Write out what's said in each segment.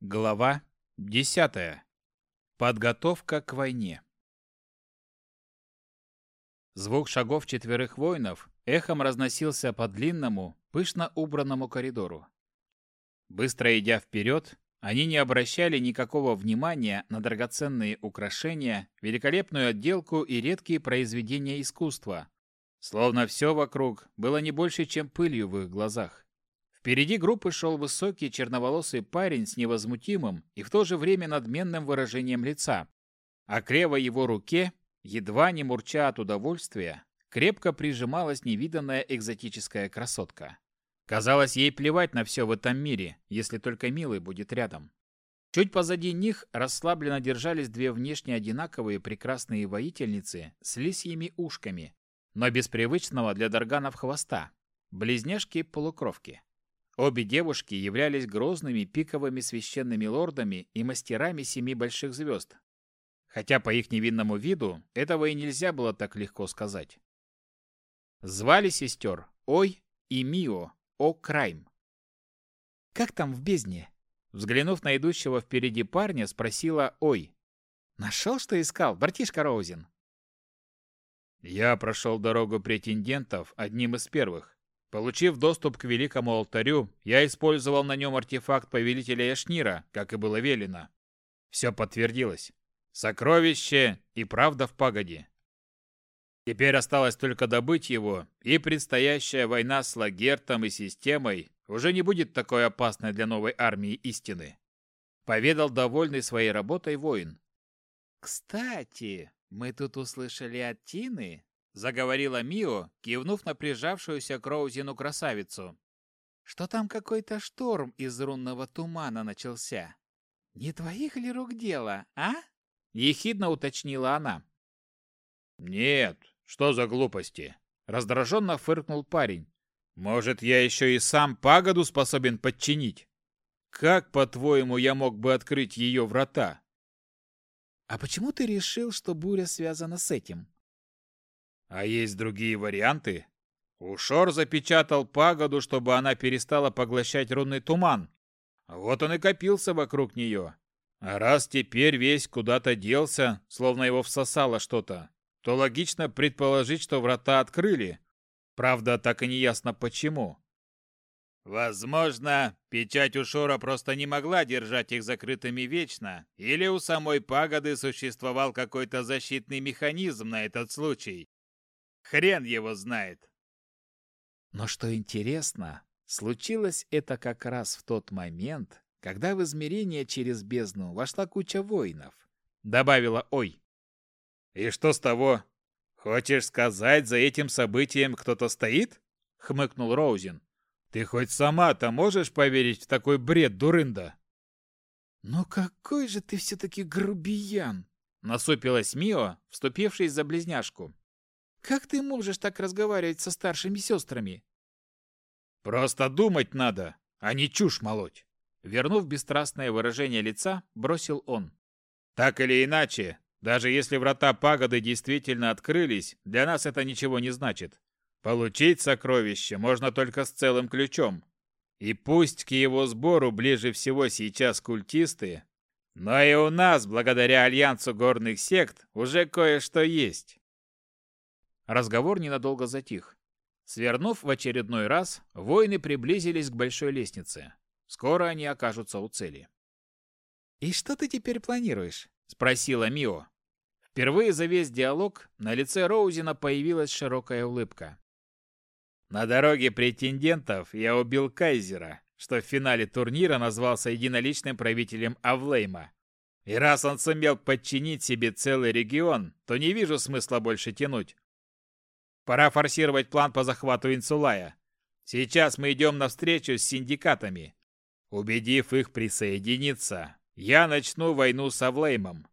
Глава 10. Подготовка к войне. Звук шагов четверых воинов эхом разносился по длинному, пышно убранному коридору. Быстро идя вперед, они не обращали никакого внимания на драгоценные украшения, великолепную отделку и редкие произведения искусства, словно все вокруг было не больше, чем пылью в их глазах. Впереди группы шел высокий черноволосый парень с невозмутимым и в то же время надменным выражением лица, а к левой его руке, едва не мурча от удовольствия, крепко прижималась невиданная экзотическая красотка. Казалось, ей плевать на все в этом мире, если только милый будет рядом. Чуть позади них расслабленно держались две внешне одинаковые прекрасные воительницы с лисьими ушками, но без привычного для дарганов хвоста, близняшки-полукровки. Обе девушки являлись грозными пиковыми священными лордами и мастерами семи больших звезд. Хотя по их невинному виду этого и нельзя было так легко сказать. Звали сестер Ой и Мио О Крайм. «Как там в бездне?» Взглянув на идущего впереди парня, спросила Ой. «Нашел, что искал, братишка Роузен?» «Я прошел дорогу претендентов одним из первых. Получив доступ к великому алтарю, я использовал на нем артефакт повелителя Яшнира, как и было велено. Все подтвердилось. Сокровище и правда в пагоде. Теперь осталось только добыть его, и предстоящая война с Лагертом и системой уже не будет такой опасной для новой армии истины. Поведал довольный своей работой воин. «Кстати, мы тут услышали от Тины, заговорила Мио, кивнув на прижавшуюся к Роузину красавицу. Что там какой-то шторм из рунного тумана начался? Не твоих ли рук дело, а? ехидно уточнила она. Нет, что за глупости? раздраженно фыркнул парень. Может, я еще и сам пагоду способен подчинить? Как, по-твоему, я мог бы открыть ее врата? А почему ты решил, что буря связана с этим? А есть другие варианты? Ушор запечатал пагоду, чтобы она перестала поглощать рунный туман. Вот он и копился вокруг нее. А раз теперь весь куда-то делся, словно его всосало что-то, то логично предположить, что врата открыли. Правда, так и не ясно почему. Возможно, печать Ушора просто не могла держать их закрытыми вечно, или у самой пагоды существовал какой-то защитный механизм на этот случай. Хрен его знает. Но что интересно, случилось это как раз в тот момент, когда в измерение через бездну вошла куча воинов. Добавила «Ой». «И что с того? Хочешь сказать, за этим событием кто-то стоит?» — хмыкнул Роузен. «Ты хоть сама-то можешь поверить в такой бред, дурында?» «Ну какой же ты все-таки грубиян!» — насупилась Мио, вступившись за близняшку. Как ты можешь так разговаривать со старшими сестрами? Просто думать надо, а не чушь молоть. Вернув бесстрастное выражение лица, бросил он. Так или иначе, даже если врата пагоды действительно открылись, для нас это ничего не значит. Получить сокровище можно только с целым ключом. И пусть к его сбору ближе всего сейчас культисты, но и у нас, благодаря альянсу горных сект, уже кое-что есть. Разговор ненадолго затих. Свернув в очередной раз, воины приблизились к большой лестнице. Скоро они окажутся у цели. «И что ты теперь планируешь?» – спросила Мио. Впервые за весь диалог на лице Роузина появилась широкая улыбка. «На дороге претендентов я убил Кайзера, что в финале турнира назвался единоличным правителем Авлейма. И раз он сумел подчинить себе целый регион, то не вижу смысла больше тянуть. Пора форсировать план по захвату Инсулая. Сейчас мы идем на встречу с синдикатами. Убедив их присоединиться, я начну войну с Авлеймом.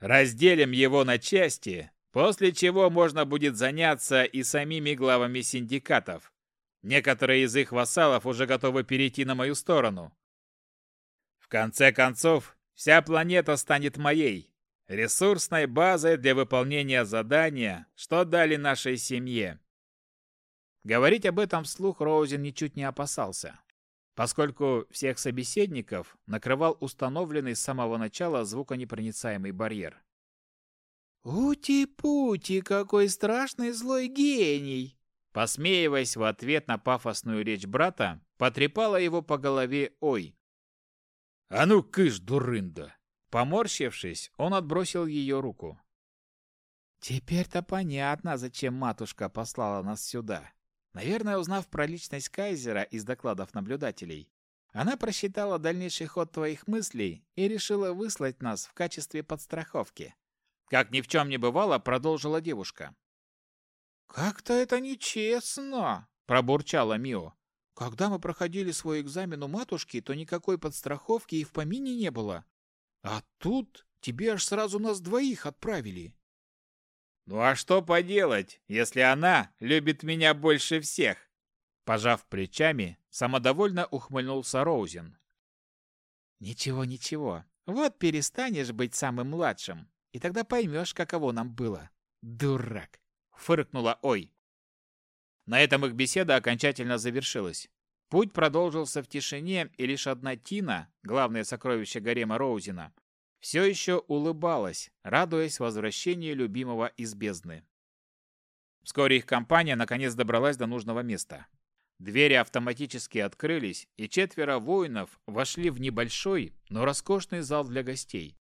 Разделим его на части, после чего можно будет заняться и самими главами синдикатов. Некоторые из их вассалов уже готовы перейти на мою сторону. В конце концов, вся планета станет моей, ресурсной базой для выполнения задания, что дали нашей семье. Говорить об этом вслух Роузен ничуть не опасался. поскольку всех собеседников накрывал установленный с самого начала звуконепроницаемый барьер. «Ути-пути, какой страшный злой гений!» Посмеиваясь в ответ на пафосную речь брата, потрепала его по голове «Ой!» «А ну, кыш, дурында!» Поморщившись, он отбросил ее руку. «Теперь-то понятно, зачем матушка послала нас сюда. Наверное, узнав про личность Кайзера из докладов наблюдателей, она просчитала дальнейший ход твоих мыслей и решила выслать нас в качестве подстраховки. Как ни в чем не бывало, продолжила девушка. «Как-то это нечестно!» – пробурчала Мио. «Когда мы проходили свой экзамен у матушки, то никакой подстраховки и в помине не было. А тут тебе аж сразу нас двоих отправили. Ну а что поделать, если она любит меня больше всех? Пожав плечами, самодовольно ухмыльнулся Роузен. Ничего, ничего. Вот перестанешь быть самым младшим, и тогда поймешь, каково нам было. Дурак, фыркнула Ой. На этом их беседа окончательно завершилась. Путь продолжился в тишине, и лишь одна Тина, главное сокровище гарема Роузена, все еще улыбалась, радуясь возвращению любимого из бездны. Вскоре их компания наконец добралась до нужного места. Двери автоматически открылись, и четверо воинов вошли в небольшой, но роскошный зал для гостей.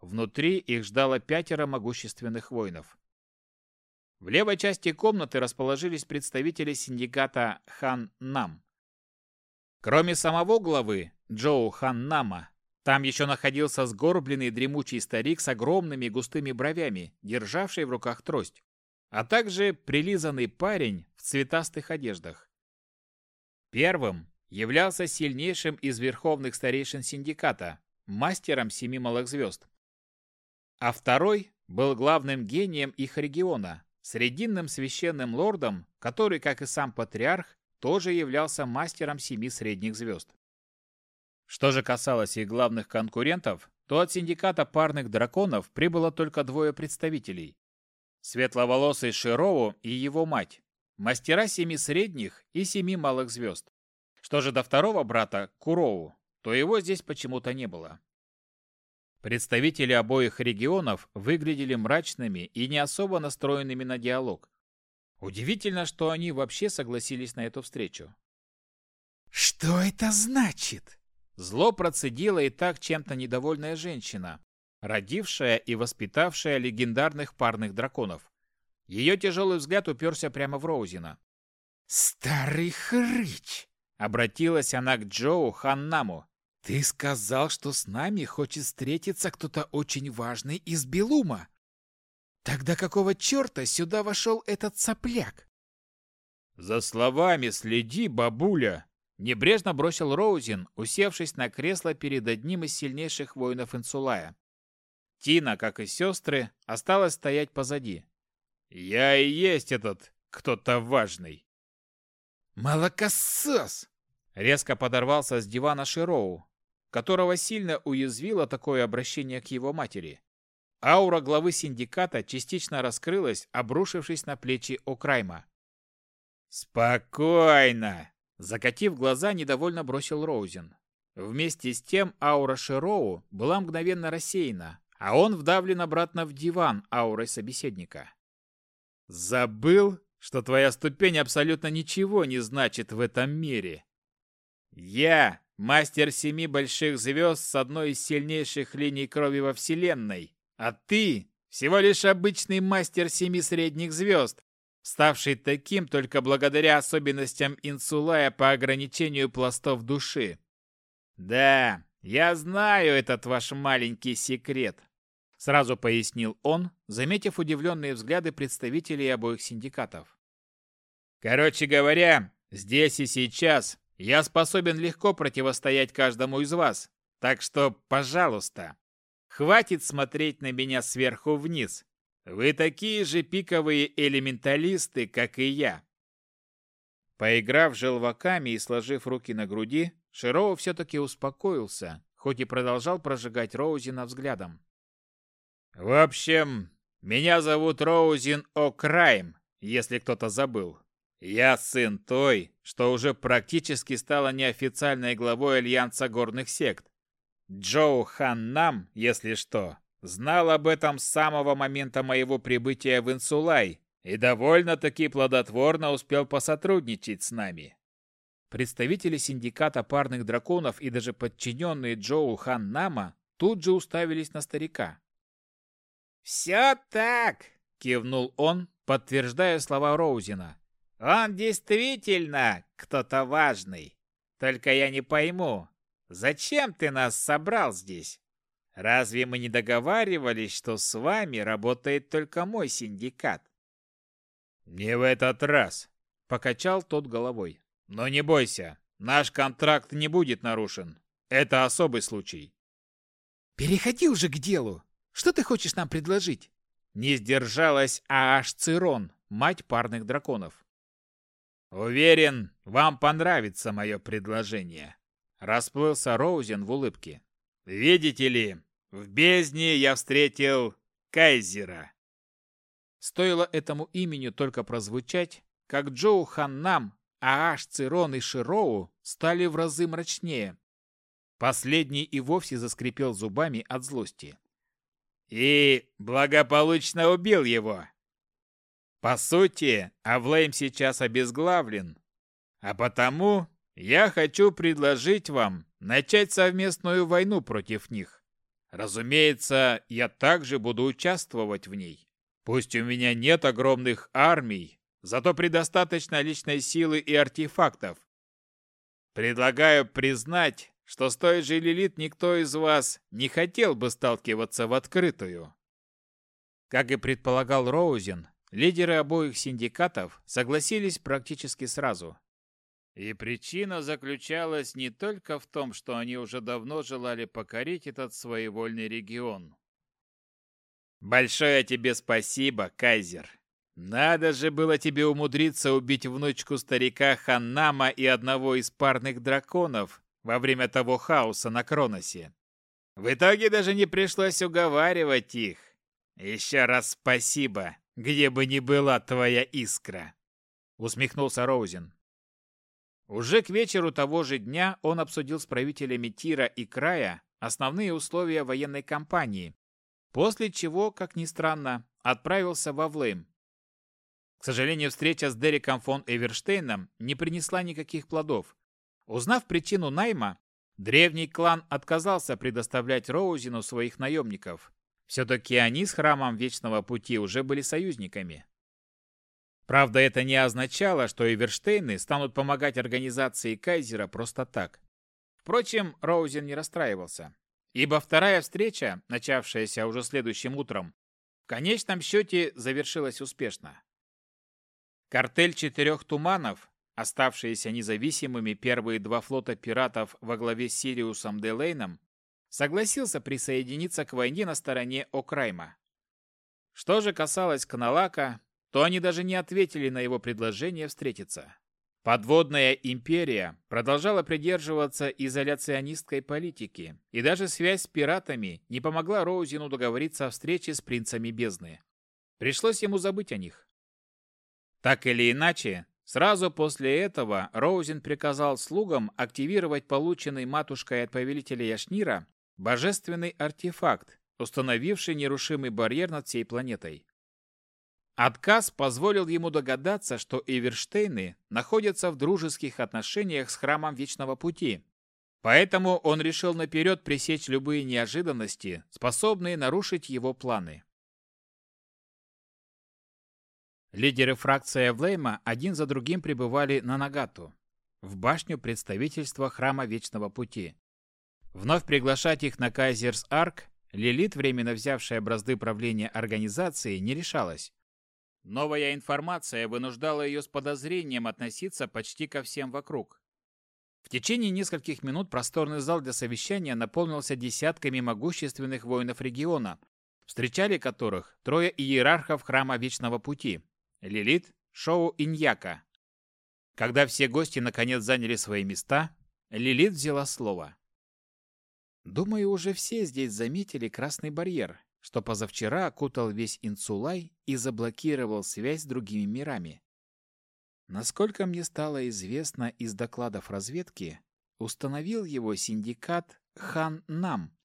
Внутри их ждало пятеро могущественных воинов. В левой части комнаты расположились представители синдиката Хан Нам, Кроме самого главы, Джоу Ханнама, там еще находился сгорбленный дремучий старик с огромными густыми бровями, державший в руках трость, а также прилизанный парень в цветастых одеждах. Первым являлся сильнейшим из верховных старейшин синдиката, мастером семи малых звезд. А второй был главным гением их региона, срединным священным лордом, который, как и сам патриарх, тоже являлся мастером семи средних звезд. Что же касалось их главных конкурентов, то от синдиката парных драконов прибыло только двое представителей. Светловолосый Широу и его мать, мастера семи средних и семи малых звезд. Что же до второго брата, Куроу, то его здесь почему-то не было. Представители обоих регионов выглядели мрачными и не особо настроенными на диалог. Удивительно, что они вообще согласились на эту встречу. «Что это значит?» Зло процедила и так чем-то недовольная женщина, родившая и воспитавшая легендарных парных драконов. Ее тяжелый взгляд уперся прямо в Роузина. «Старый хрыч!» — обратилась она к Джоу Ханнаму. «Ты сказал, что с нами хочет встретиться кто-то очень важный из Белума. Тогда какого черта сюда вошел этот сопляк? За словами следи, бабуля, небрежно бросил Роузин, усевшись на кресло перед одним из сильнейших воинов Инсулая. Тина, как и сестры, осталась стоять позади. Я и есть этот кто-то важный. Молокосос! Резко подорвался с дивана Широу, которого сильно уязвило такое обращение к его матери. Аура главы синдиката частично раскрылась, обрушившись на плечи О'Крайма. «Спокойно!» Закатив глаза, недовольно бросил Роузен. Вместе с тем аура Широу была мгновенно рассеяна, а он вдавлен обратно в диван аурой собеседника. «Забыл, что твоя ступень абсолютно ничего не значит в этом мире. Я — мастер семи больших звезд с одной из сильнейших линий крови во Вселенной, а ты всего лишь обычный мастер семи средних звезд, ставший таким только благодаря особенностям инсулая по ограничению пластов души. Да, я знаю этот ваш маленький секрет, сразу пояснил он, заметив удивленные взгляды представителей обоих синдикатов. Короче говоря, здесь и сейчас я способен легко противостоять каждому из вас. Так что, пожалуйста, Хватит смотреть на меня сверху вниз. Вы такие же пиковые элементалисты, как и я. Поиграв желваками и сложив руки на груди, Широу все-таки успокоился, хоть и продолжал прожигать Роузина взглядом. «В общем, меня зовут Роузин О'Крайм, если кто-то забыл. Я сын той, что уже практически стала неофициальной главой Альянса горных сект. Джоу Хан Нам, если что, знал об этом с самого момента моего прибытия в Инсулай и довольно-таки плодотворно успел посотрудничать с нами. Представители синдиката парных драконов и даже подчиненные Джоу Хан Нама тут же уставились на старика. «Все так!» – кивнул он, подтверждая слова Роузина. Он действительно кто-то важный. Только я не пойму, зачем ты нас собрал здесь? Разве мы не договаривались, что с вами работает только мой синдикат? Не в этот раз, покачал тот головой. Но не бойся, наш контракт не будет нарушен. Это особый случай. Переходи уже к делу. Что ты хочешь нам предложить? Не сдержалась Ааш Цирон, мать парных драконов. «Уверен, вам понравится мое предложение», — расплылся Роузен в улыбке. «Видите ли, в бездне я встретил Кайзера». Стоило этому имени только прозвучать, как Джоу Ханнам, Ааш, Цирон и Широу стали в разы мрачнее. Последний и вовсе заскрипел зубами от злости. «И благополучно убил его!» По сути, Авлейм сейчас обезглавлен. А потому я хочу предложить вам начать совместную войну против них. Разумеется, я также буду участвовать в ней. Пусть у меня нет огромных армий, зато предостаточно личной силы и артефактов. Предлагаю признать, что с той же Лилит никто из вас не хотел бы сталкиваться в открытую. Как и предполагал Роузен, Лидеры обоих синдикатов согласились практически сразу. И причина заключалась не только в том, что они уже давно желали покорить этот своевольный регион. Большое тебе спасибо, Кайзер. Надо же было тебе умудриться убить внучку старика Ханнама и одного из парных драконов во время того хаоса на Кроносе. В итоге даже не пришлось уговаривать их. Еще раз спасибо где бы ни была твоя искра!» Усмехнулся Роузен. Уже к вечеру того же дня он обсудил с правителями Тира и Края основные условия военной кампании, после чего, как ни странно, отправился во Влейм. К сожалению, встреча с Дереком фон Эверштейном не принесла никаких плодов. Узнав причину найма, древний клан отказался предоставлять Роузину своих наемников, все-таки они с Храмом Вечного Пути уже были союзниками. Правда, это не означало, что Эверштейны станут помогать организации Кайзера просто так. Впрочем, Роузен не расстраивался, ибо вторая встреча, начавшаяся уже следующим утром, в конечном счете завершилась успешно. Картель Четырех Туманов, оставшиеся независимыми первые два флота пиратов во главе с Сириусом Делейном, согласился присоединиться к войне на стороне Окрайма. Что же касалось Каналака, то они даже не ответили на его предложение встретиться. Подводная империя продолжала придерживаться изоляционистской политики, и даже связь с пиратами не помогла Роузину договориться о встрече с принцами бездны. Пришлось ему забыть о них. Так или иначе, сразу после этого Роузен приказал слугам активировать полученный матушкой от повелителя Яшнира Божественный артефакт, установивший нерушимый барьер над всей планетой. Отказ позволил ему догадаться, что Эверштейны находятся в дружеских отношениях с Храмом Вечного Пути. Поэтому он решил наперед пресечь любые неожиданности, способные нарушить его планы. Лидеры фракции Эвлейма один за другим прибывали на Нагату, в башню представительства Храма Вечного Пути. Вновь приглашать их на Кайзерс Арк Лилит, временно взявшая бразды правления организации, не решалась. Новая информация вынуждала ее с подозрением относиться почти ко всем вокруг. В течение нескольких минут просторный зал для совещания наполнился десятками могущественных воинов региона, встречали которых трое иерархов Храма Вечного Пути – Лилит, Шоу и Ньяка. Когда все гости наконец заняли свои места, Лилит взяла слово. Думаю, уже все здесь заметили красный барьер, что позавчера окутал весь Инсулай и заблокировал связь с другими мирами. Насколько мне стало известно из докладов разведки, установил его синдикат Хан Нам.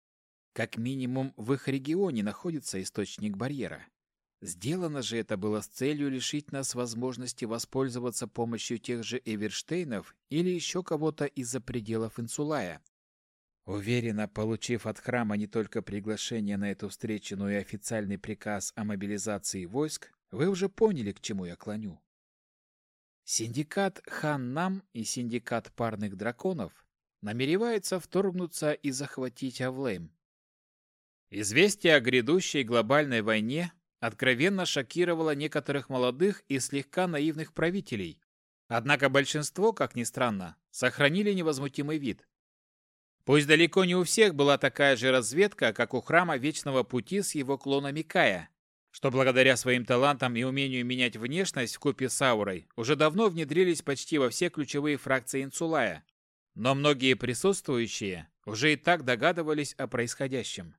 Как минимум в их регионе находится источник барьера. Сделано же это было с целью лишить нас возможности воспользоваться помощью тех же Эверштейнов или еще кого-то из-за пределов Инсулая. Уверенно, получив от храма не только приглашение на эту встречу, но и официальный приказ о мобилизации войск, вы уже поняли, к чему я клоню. Синдикат Хан-Нам и синдикат парных драконов намереваются вторгнуться и захватить Авлейм. Известие о грядущей глобальной войне откровенно шокировало некоторых молодых и слегка наивных правителей. Однако большинство, как ни странно, сохранили невозмутимый вид. Пусть далеко не у всех была такая же разведка, как у храма Вечного Пути с его клонами Кая, что благодаря своим талантам и умению менять внешность в купе с аурой уже давно внедрились почти во все ключевые фракции Инсулая. Но многие присутствующие уже и так догадывались о происходящем.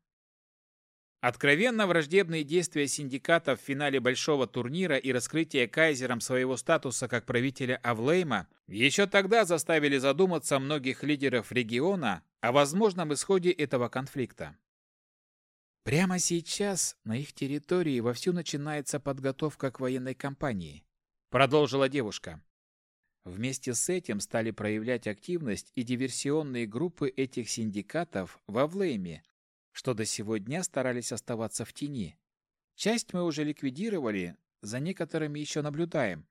Откровенно враждебные действия синдиката в финале большого турнира и раскрытие Кайзером своего статуса как правителя Авлейма еще тогда заставили задуматься многих лидеров региона о возможном исходе этого конфликта. Прямо сейчас на их территории вовсю начинается подготовка к военной кампании, продолжила девушка. Вместе с этим стали проявлять активность и диверсионные группы этих синдикатов в Авлейме, что до сего дня старались оставаться в тени. Часть мы уже ликвидировали, за некоторыми еще наблюдаем,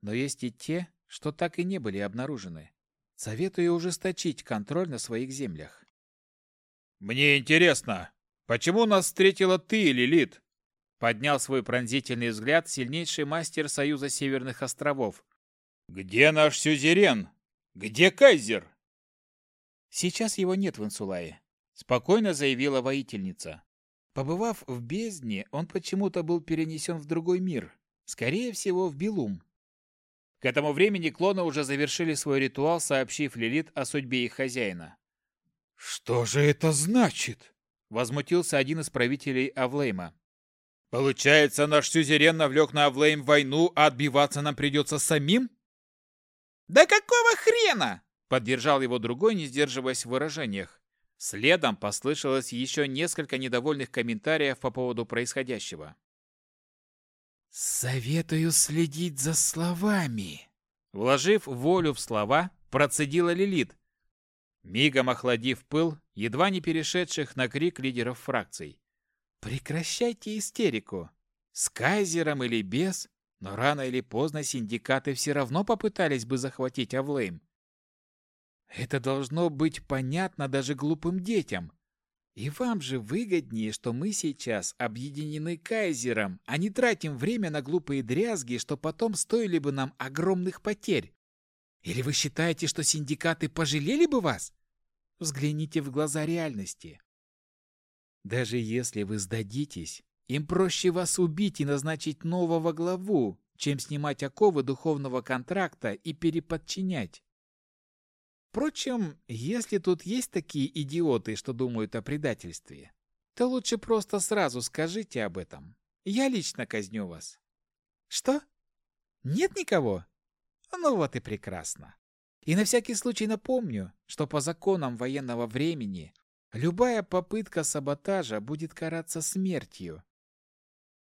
но есть и те, что так и не были обнаружены. Советую ужесточить контроль на своих землях. «Мне интересно, почему нас встретила ты, Лилит?» Поднял свой пронзительный взгляд сильнейший мастер Союза Северных островов. «Где наш сюзерен? Где кайзер?» «Сейчас его нет в Инсулае спокойно заявила воительница. Побывав в бездне, он почему-то был перенесен в другой мир, скорее всего, в Белум. К этому времени клоны уже завершили свой ритуал, сообщив Лилит о судьбе их хозяина. «Что же это значит?» — возмутился один из правителей Авлейма. «Получается, наш сюзерен навлек на Авлейм войну, а отбиваться нам придется самим?» «Да какого хрена?» — поддержал его другой, не сдерживаясь в выражениях. Следом послышалось еще несколько недовольных комментариев по поводу происходящего. «Советую следить за словами», — вложив волю в слова, процедила Лилит, мигом охладив пыл, едва не перешедших на крик лидеров фракций. «Прекращайте истерику. С кайзером или без, но рано или поздно синдикаты все равно попытались бы захватить Авлейм. Это должно быть понятно даже глупым детям. И вам же выгоднее, что мы сейчас объединены кайзером, а не тратим время на глупые дрязги, что потом стоили бы нам огромных потерь. Или вы считаете, что синдикаты пожалели бы вас? Взгляните в глаза реальности. Даже если вы сдадитесь, им проще вас убить и назначить нового главу, чем снимать оковы духовного контракта и переподчинять. Впрочем, если тут есть такие идиоты, что думают о предательстве, то лучше просто сразу скажите об этом. Я лично казню вас. Что? Нет никого? Ну вот и прекрасно. И на всякий случай напомню, что по законам военного времени любая попытка саботажа будет караться смертью.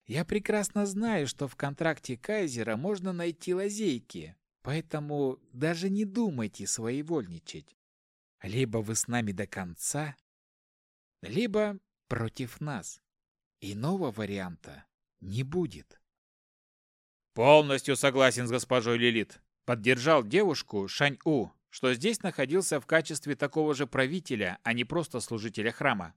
Я прекрасно знаю, что в контракте Кайзера можно найти лазейки, Поэтому даже не думайте своевольничать. Либо вы с нами до конца, либо против нас. Иного варианта не будет. Полностью согласен с госпожой Лилит. Поддержал девушку Шань-У, что здесь находился в качестве такого же правителя, а не просто служителя храма.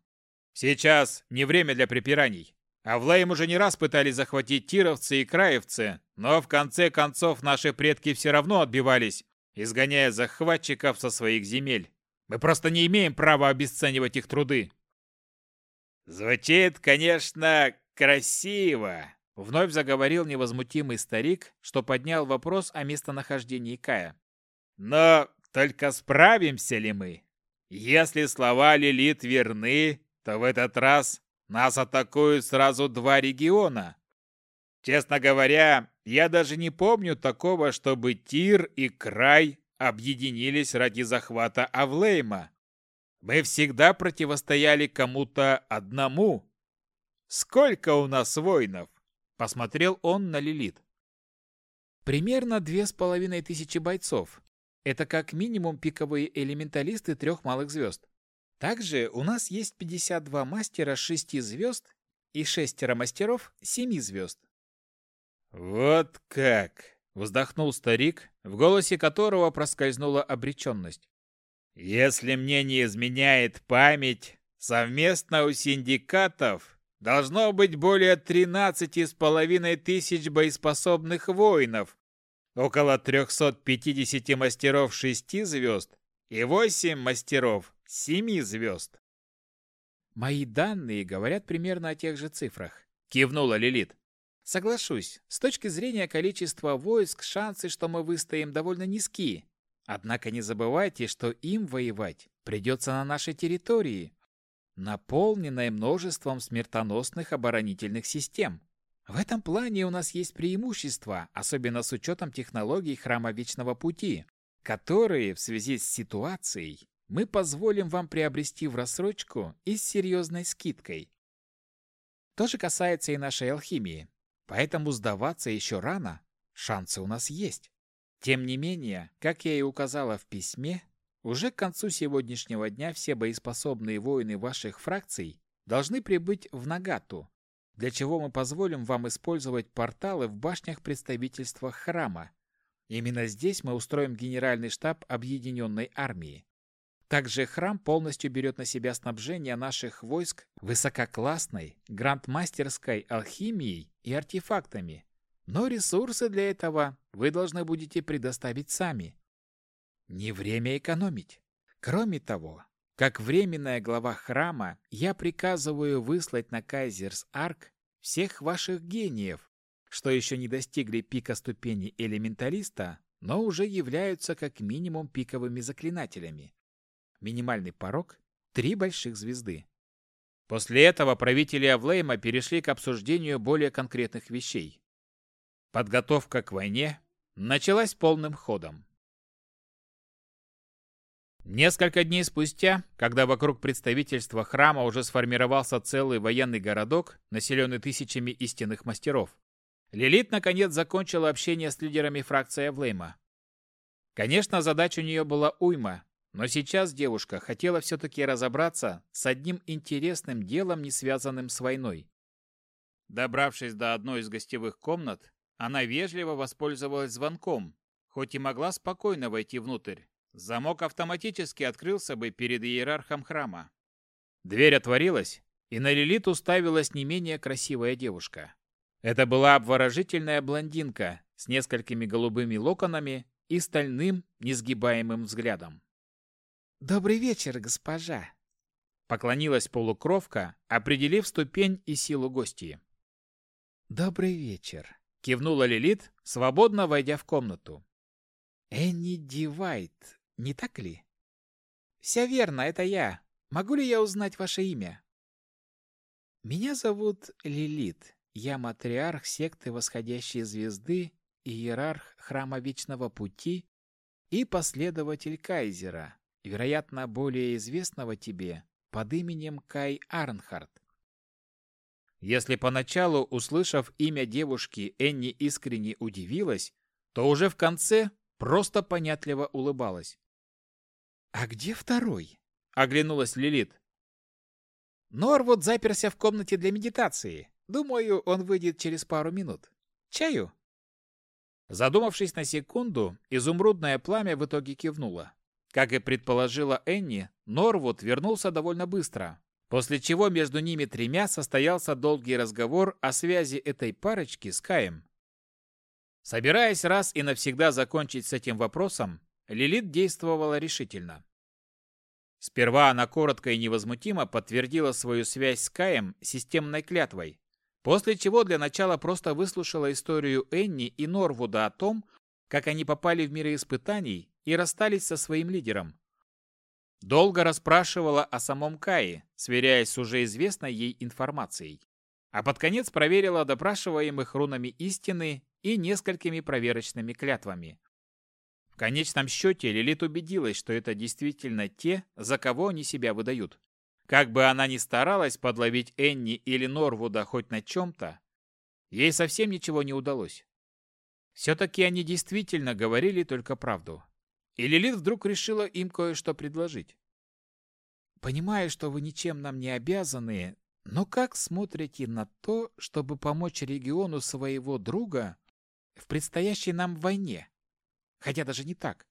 Сейчас не время для припираний. А Влаем уже не раз пытались захватить тировцы и краевцы, но в конце концов наши предки все равно отбивались, изгоняя захватчиков со своих земель. Мы просто не имеем права обесценивать их труды. Звучит, конечно, красиво, вновь заговорил невозмутимый старик, что поднял вопрос о местонахождении Кая. Но только справимся ли мы? Если слова Лилит верны, то в этот раз нас атакуют сразу два региона. Честно говоря, я даже не помню такого, чтобы Тир и Край объединились ради захвата Авлейма. Мы всегда противостояли кому-то одному. Сколько у нас воинов? Посмотрел он на Лилит. Примерно две с половиной тысячи бойцов. Это как минимум пиковые элементалисты трех малых звезд. Также у нас есть 52 мастера шести звезд и шестеро мастеров семи звезд. «Вот как!» — вздохнул старик, в голосе которого проскользнула обреченность. «Если мне не изменяет память, совместно у синдикатов должно быть более тринадцати с половиной тысяч боеспособных воинов, около 350 мастеров шести звезд и восемь мастеров семи звезд». «Мои данные говорят примерно о тех же цифрах», — кивнула Лилит. Соглашусь, с точки зрения количества войск, шансы, что мы выстоим, довольно низки. Однако не забывайте, что им воевать придется на нашей территории, наполненной множеством смертоносных оборонительных систем. В этом плане у нас есть преимущества, особенно с учетом технологий Храма Вечного Пути, которые, в связи с ситуацией, мы позволим вам приобрести в рассрочку и с серьезной скидкой. То же касается и нашей алхимии. Поэтому сдаваться еще рано, шансы у нас есть. Тем не менее, как я и указала в письме, уже к концу сегодняшнего дня все боеспособные воины ваших фракций должны прибыть в Нагату, для чего мы позволим вам использовать порталы в башнях представительства храма. Именно здесь мы устроим генеральный штаб объединенной армии. Также храм полностью берет на себя снабжение наших войск высококлассной, грандмастерской алхимией и артефактами. Но ресурсы для этого вы должны будете предоставить сами. Не время экономить. Кроме того, как временная глава храма, я приказываю выслать на Кайзерс-Арк всех ваших гениев, что еще не достигли пика ступени элементалиста, но уже являются как минимум пиковыми заклинателями. Минимальный порог – три больших звезды. После этого правители Авлейма перешли к обсуждению более конкретных вещей. Подготовка к войне началась полным ходом. Несколько дней спустя, когда вокруг представительства храма уже сформировался целый военный городок, населенный тысячами истинных мастеров, Лилит наконец закончила общение с лидерами фракции Авлейма. Конечно, задач у нее была уйма, но сейчас девушка хотела все-таки разобраться с одним интересным делом, не связанным с войной. Добравшись до одной из гостевых комнат, она вежливо воспользовалась звонком, хоть и могла спокойно войти внутрь. Замок автоматически открылся бы перед иерархом храма. Дверь отворилась, и на Лилит уставилась не менее красивая девушка. Это была обворожительная блондинка с несколькими голубыми локонами и стальным, несгибаемым взглядом. «Добрый вечер, госпожа!» Поклонилась полукровка, определив ступень и силу гостьи. «Добрый вечер!» — кивнула Лилит, свободно войдя в комнату. «Энни Дивайт, не так ли?» «Все верно, это я. Могу ли я узнать ваше имя?» «Меня зовут Лилит. Я матриарх секты Восходящей Звезды, иерарх Храма Вечного Пути и последователь Кайзера, вероятно, более известного тебе под именем Кай Арнхард. Если поначалу, услышав имя девушки, Энни искренне удивилась, то уже в конце просто понятливо улыбалась. «А где второй?» — оглянулась Лилит. «Норвуд заперся в комнате для медитации. Думаю, он выйдет через пару минут. Чаю?» Задумавшись на секунду, изумрудное пламя в итоге кивнуло. Как и предположила Энни, Норвуд вернулся довольно быстро, после чего между ними тремя состоялся долгий разговор о связи этой парочки с Каем. Собираясь раз и навсегда закончить с этим вопросом, Лилит действовала решительно. Сперва она коротко и невозмутимо подтвердила свою связь с Каем системной клятвой, после чего для начала просто выслушала историю Энни и Норвуда о том, как они попали в миры испытаний и расстались со своим лидером. Долго расспрашивала о самом Кае, сверяясь с уже известной ей информацией. а под конец проверила допрашиваемых рунами истины и несколькими проверочными клятвами. В конечном счете Лилит убедилась, что это действительно те, за кого они себя выдают. Как бы она ни старалась подловить Энни или Норвуда хоть на чем-то, ей совсем ничего не удалось. Все-таки они действительно говорили только правду. И Лилит вдруг решила им кое-что предложить. «Понимаю, что вы ничем нам не обязаны, но как смотрите на то, чтобы помочь региону своего друга в предстоящей нам войне? Хотя даже не так.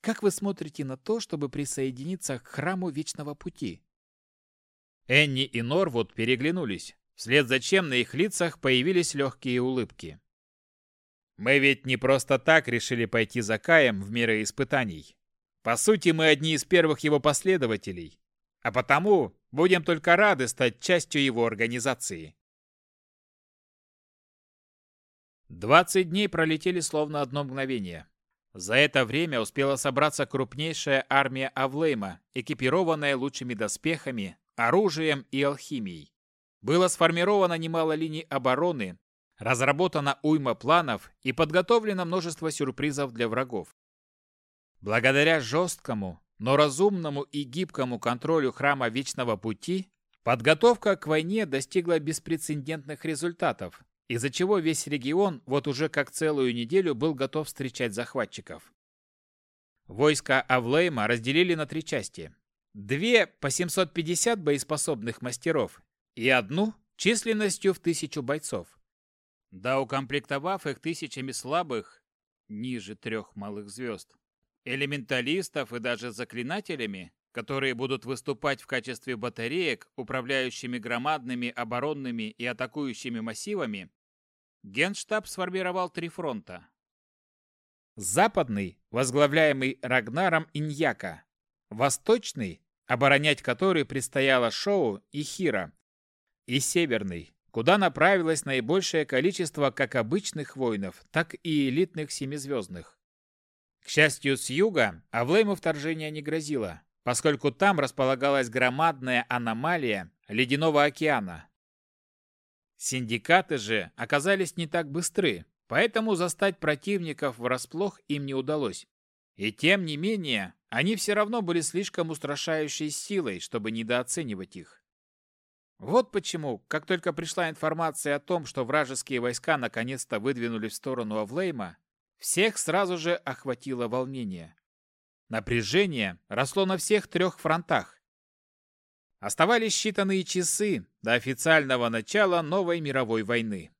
Как вы смотрите на то, чтобы присоединиться к храму Вечного Пути? Энни и Норвуд переглянулись, вслед за чем на их лицах появились легкие улыбки. «Мы ведь не просто так решили пойти за Каем в миры испытаний. По сути, мы одни из первых его последователей, а потому Будем только рады стать частью его организации. Двадцать дней пролетели словно одно мгновение. За это время успела собраться крупнейшая армия Авлейма, экипированная лучшими доспехами, оружием и алхимией. Было сформировано немало линий обороны, разработана уйма планов и подготовлено множество сюрпризов для врагов. Благодаря жесткому, но разумному и гибкому контролю храма Вечного Пути подготовка к войне достигла беспрецедентных результатов, из-за чего весь регион вот уже как целую неделю был готов встречать захватчиков. Войска Авлейма разделили на три части. Две по 750 боеспособных мастеров и одну численностью в тысячу бойцов. Да укомплектовав их тысячами слабых, ниже трех малых звезд, элементалистов и даже заклинателями, которые будут выступать в качестве батареек, управляющими громадными оборонными и атакующими массивами, Генштаб сформировал три фронта. Западный, возглавляемый Рагнаром Иньяка. Восточный, оборонять который предстояло Шоу и Хира. И Северный, куда направилось наибольшее количество как обычных воинов, так и элитных семизвездных. К счастью, с юга Авлейму вторжение не грозило, поскольку там располагалась громадная аномалия Ледяного океана. Синдикаты же оказались не так быстры, поэтому застать противников врасплох им не удалось. И тем не менее, они все равно были слишком устрашающей силой, чтобы недооценивать их. Вот почему, как только пришла информация о том, что вражеские войска наконец-то выдвинулись в сторону Авлейма, всех сразу же охватило волнение. Напряжение росло на всех трех фронтах. Оставались считанные часы до официального начала новой мировой войны.